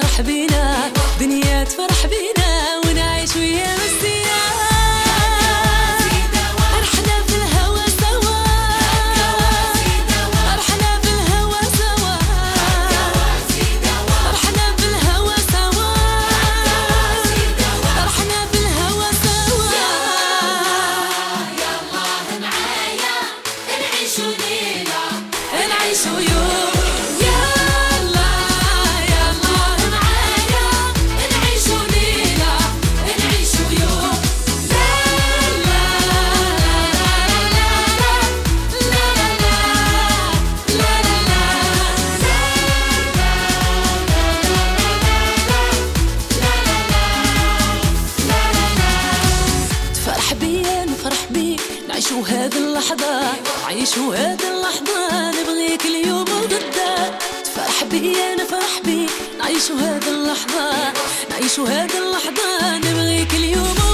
تفرح بينا دنيا تفرح بينا ونعيش ويا مستينا should عيشوا هذه اللحظة عيشوا هذه اللحظة نبغيك اليوم وقدام تفرح بي أنا فرح بيك نعيشوا هذه اللحظة نعيشوا هذه اللحظة نبغيك اليوم وقدام